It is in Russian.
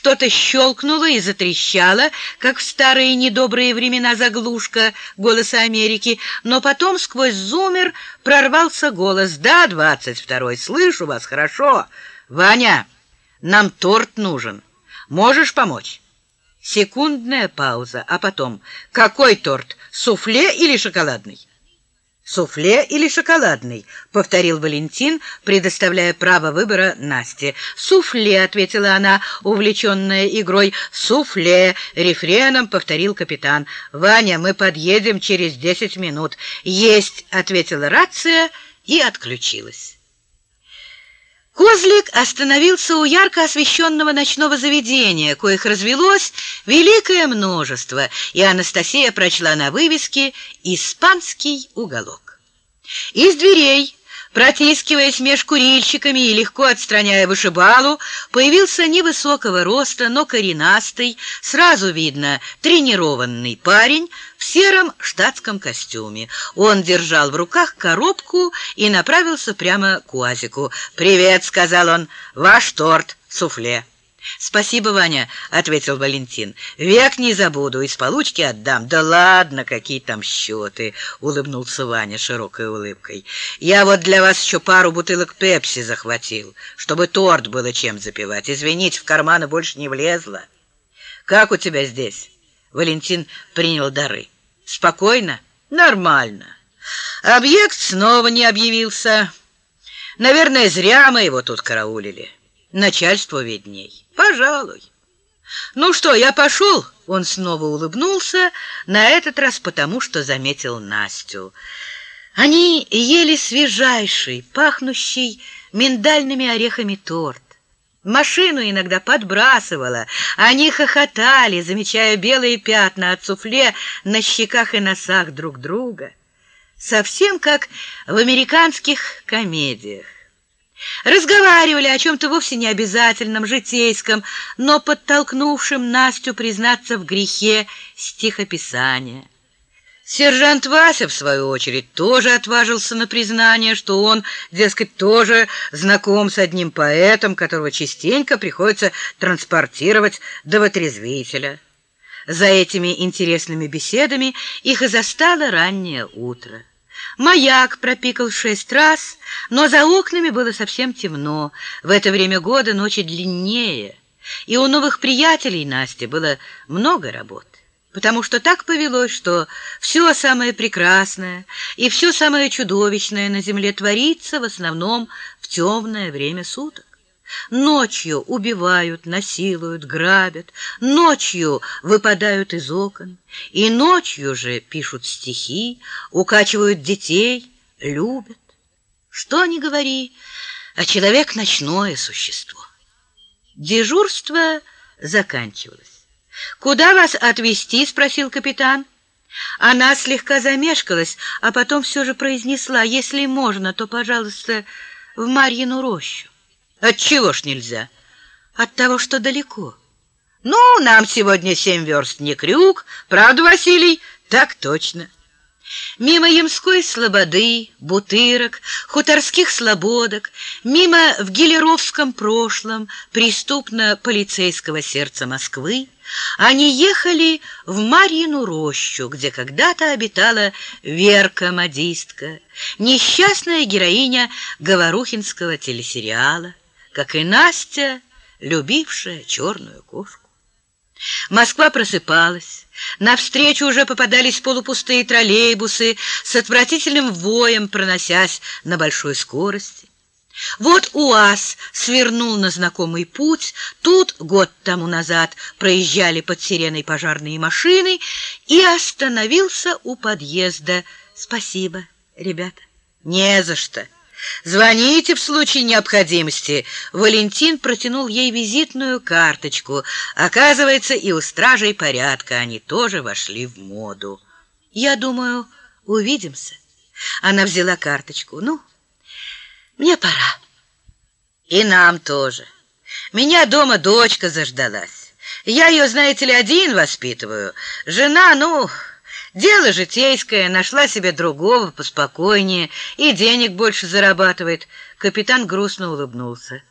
Что-то щелкнуло и затрещало, как в старые недобрые времена заглушка «Голоса Америки», но потом сквозь зумер прорвался голос «Да, двадцать второй, слышу вас хорошо. Ваня, нам торт нужен. Можешь помочь?» Секундная пауза, а потом «Какой торт, суфле или шоколадный?» «Суфле или шоколадный?» — повторил Валентин, предоставляя право выбора Насте. «Суфле», — ответила она, увлеченная игрой. «Суфле», — рефреном повторил капитан. «Ваня, мы подъедем через десять минут». «Есть», — ответила рация и отключилась. Козлик остановился у ярко освещенного ночного заведения, коих развелось великое множество, и Анастасия прочла на вывеске «Испанский уголок». Из дверей Протискиваясь меж курильщиками и легко отстраняя вышибалу, появился невысокого роста, но коренастый, сразу видно, тренированный парень в сером штатском костюме. Он держал в руках коробку и направился прямо к УАЗику. «Привет», — сказал он, — «ваш торт, суфле». «Спасибо, Ваня», — ответил Валентин. «Век не забуду, из получки отдам». «Да ладно, какие там счеты», — улыбнулся Ваня широкой улыбкой. «Я вот для вас еще пару бутылок пепси захватил, чтобы торт было чем запивать. Извините, в карманы больше не влезло». «Как у тебя здесь?» Валентин принял дары. «Спокойно?» «Нормально. Объект снова не объявился. Наверное, зря мы его тут караулили». Начальству видней. Пожалуй. Ну что, я пошел? Он снова улыбнулся, на этот раз потому, что заметил Настю. Они ели свежайший, пахнущий миндальными орехами торт. Машину иногда подбрасывала. Они хохотали, замечая белые пятна от суфле на щеках и носах друг друга. Совсем как в американских комедиях. Разговаривали о чем-то вовсе не обязательном, житейском, но подтолкнувшем Настю признаться в грехе стихописания. Сержант Вася, в свою очередь, тоже отважился на признание, что он, дескать, тоже знаком с одним поэтом, которого частенько приходится транспортировать до вытрезвителя. За этими интересными беседами их и застало раннее утро. Маяк пропикал шесть раз, но за окнами было совсем темно. В это время года ночи длиннее, и у новых приятелей Насти было много работы. Потому что так повелось, что все самое прекрасное и все самое чудовищное на земле творится в основном в темное время суток. Ночью убивают, насилуют, грабят, ночью выпадают из окон, и ночью же пишут стихи, укачивают детей, любят. Что ни говори, а человек — ночное существо. Дежурство заканчивалось. «Куда вас отвезти?» — спросил капитан. Она слегка замешкалась, а потом все же произнесла, «Если можно, то, пожалуйста, в Марьину рощу». От чего ж нельзя? От того, что далеко. Ну, нам сегодня семь верст не крюк, правда, Василий? Так точно. Мимо Ямской слободы, Бутырок, хуторских слободок, мимо в гелеровском прошлом преступно-полицейского сердца Москвы, они ехали в Марьину рощу, где когда-то обитала Верка-модистка, несчастная героиня Говорухинского телесериала как и Настя, любившая черную кошку. Москва просыпалась. Навстречу уже попадались полупустые троллейбусы с отвратительным воем, проносясь на большой скорости. Вот УАЗ свернул на знакомый путь, тут год тому назад проезжали под сиреной пожарные машины и остановился у подъезда. Спасибо, ребята. Не за что. Звоните в случае необходимости. Валентин протянул ей визитную карточку. Оказывается, и у стражей порядка они тоже вошли в моду. Я думаю, увидимся. Она взяла карточку. Ну, мне пора. И нам тоже. Меня дома дочка заждалась. Я ее, знаете ли, один воспитываю. Жена, ну... Дело житейское, нашла себе другого, поспокойнее, и денег больше зарабатывает. Капитан грустно улыбнулся.